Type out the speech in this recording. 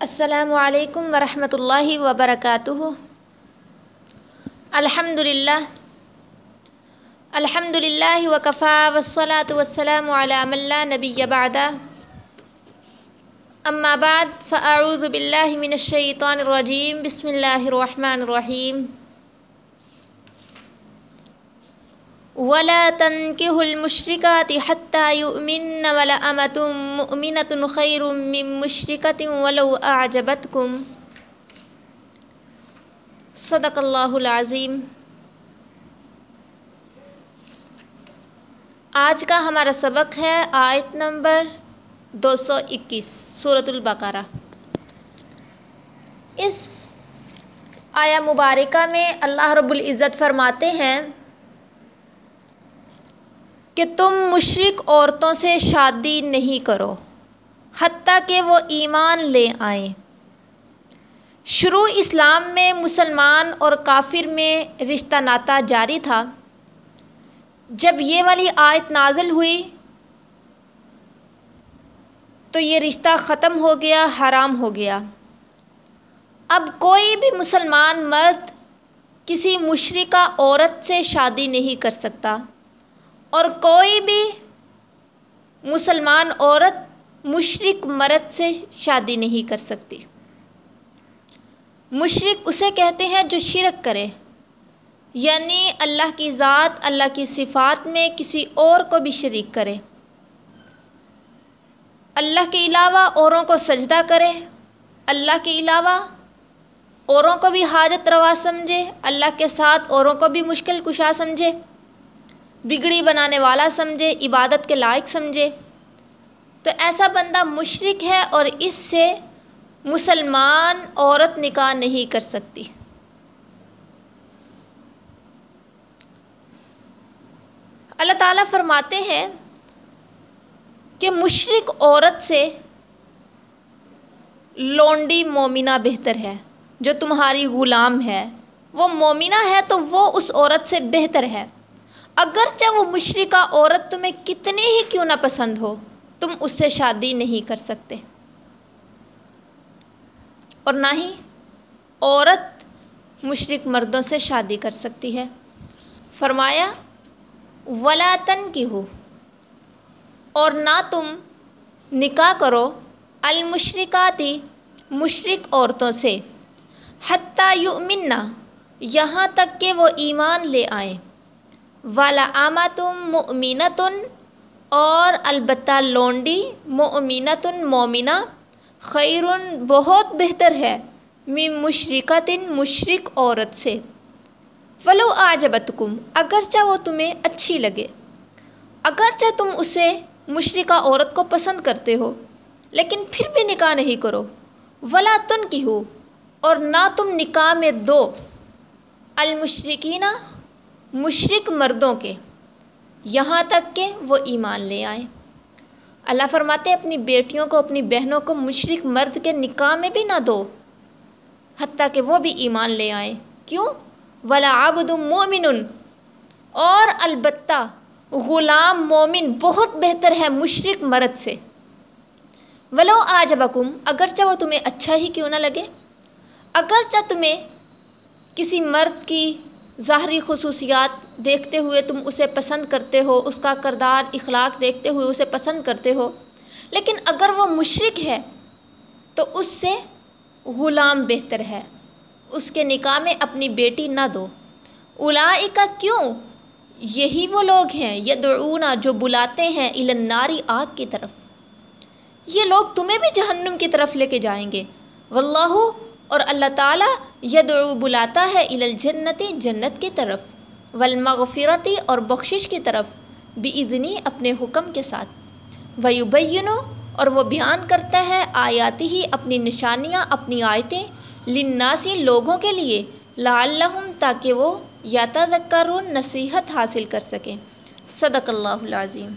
السلام علیکم ورحمۃ اللہ وبرکاتہ۔ الحمد للہ الحمد للہ وقفا وسلاۃ وسلم علام اللہ نبی بعد اما بعد، فاعوذ باللہ من الشیطان الرجیم، بسم اللہ الرحمن الرحیم۔ ولا تنكحوا المشركات حتى يؤمن ولا ولأمة مؤمنة خير من مشركة ولو أعجبتكم. صدق اللہ العظیم. آج کا ہمارا سبق ہے آیت نمبر دو سو اکیس صورت البقرہ. اس آیا مبارکہ میں اللہ رب العزت فرماتے ہیں کہ تم مشرق عورتوں سے شادی نہیں کرو، حتیٰ کہ وہ ایمان لے آئیں۔ شروع اسلام میں مسلمان اور کافر میں رشتہ ناتا جاری تھا۔ جب یہ والی آیت نازل ہوئی تو یہ رشتہ ختم ہو گیا، حرام ہو گیا۔ اب کوئی بھی مسلمان مرد کسی مشرقہ عورت سے شادی نہیں کر سکتا۔ اور کوئی بھی مسلمان عورت مشرق مرد سے شادی نہیں کر سکتی۔ مشرق اسے کہتے ہیں جو شرک کرے۔ یعنی اللہ کی ذات، اللہ کی صفات میں کسی اور کو بھی شریک کرے۔ اللہ کے علاوہ اوروں کو سجدہ کرے۔ اللہ کے علاوہ اوروں کو بھی حاجت روا سمجھے۔ اللہ کے ساتھ اوروں کو بھی مشکل کشا سمجھے۔ بگڑی بنانے والا سمجھے، عبادت کے لائق سمجھے۔ تو ایسا بندہ مشرق ہے اور اس سے مسلمان عورت نکاح نہیں کر سکتی۔ اللہ تعالیٰ فرماتے ہیں کہ مشرق عورت سے لونڈی مومنہ بہتر ہے، جو تمہاری غلام ہے۔ وہ مومنہ ہے تو وہ اس عورت سے بہتر ہے۔ اگرچہ وہ مشرقہ عورت تمہیں کتنی ہی کیوں نہ پسند ہو، تم اس سے شادی نہیں کر سکتے۔ اور نہ ہی عورت مشرق مردوں سے شادی کر سکتی ہے۔ فرمایا ولاطن کی ہو اور نہ تم نکاح کرو المشرقاتی مشرق عورتوں سے، حتیٰ یؤمنہ، یہاں تک کہ وہ ایمان لے آئیں۔ والا مؤمنتن اور البتہ لونڈی مؤمنتن مومنہ خیرن بہت بہتر ہے من مشرقتن مشرق عورت سے۔ ولو آجبتکم اگرچہ وہ تمہیں اچھی لگے۔ اگرچہ تم اسے مشرقہ عورت کو پسند کرتے ہو، لیکن پھر بھی نکاح نہیں کرو۔ ولا تن کی ہو اور نہ تم نکاح میں دو۔ المشرقینہ مشرق مردوں کے یہاں تک کہ وہ ایمان لے آئیں اللہ فرماتے اپنی بیٹیوں کو، اپنی بہنوں کو مشرق مرد کے نکاح میں بھی نہ دو، حتیٰ کہ وہ بھی ایمان لے آئیں کیوں؟ ولا عبد مومن اور البتہ غلام مومن بہت بہتر ہے مشرق مرد سے۔ ولو آج بکم اگرچہ وہ تمہیں اچھا ہی کیوں نہ لگے۔ اگرچہ تمہیں کسی مرد کی ظاہری خصوصیات دیکھتے ہوئے تم اسے پسند کرتے ہو، اس کا کردار، اخلاق دیکھتے ہوئے اسے پسند کرتے ہو۔ لیکن اگر وہ مشرق ہے، تو اس سے غلام بہتر ہے۔ اس کے نکاح میں اپنی بیٹی نہ دو۔ الائی کا کیوں؟ یہی وہ لوگ ہیں یدعونا جو بلاتے ہیں الناری آگ کی طرف۔ یہ لوگ تمہیں بھی جہنم کی طرف لے کے جائیں گے۔ واللہ اور اللہ تعالیٰ یدعو بلاتا ہے الجنتی جنت کی طرف، والمغفرتی اور بخشش کی طرف بھی اپنے حکم کے ساتھ۔ ویبینو اور وہ بیان کرتا ہے آیاتی ہی اپنی نشانیاں، اپنی آیتیں لناسی لوگوں کے لیے، لعلہم تاکہ وہ یا نصیحت حاصل کر سکیں۔ صدق اللہ العظیم۔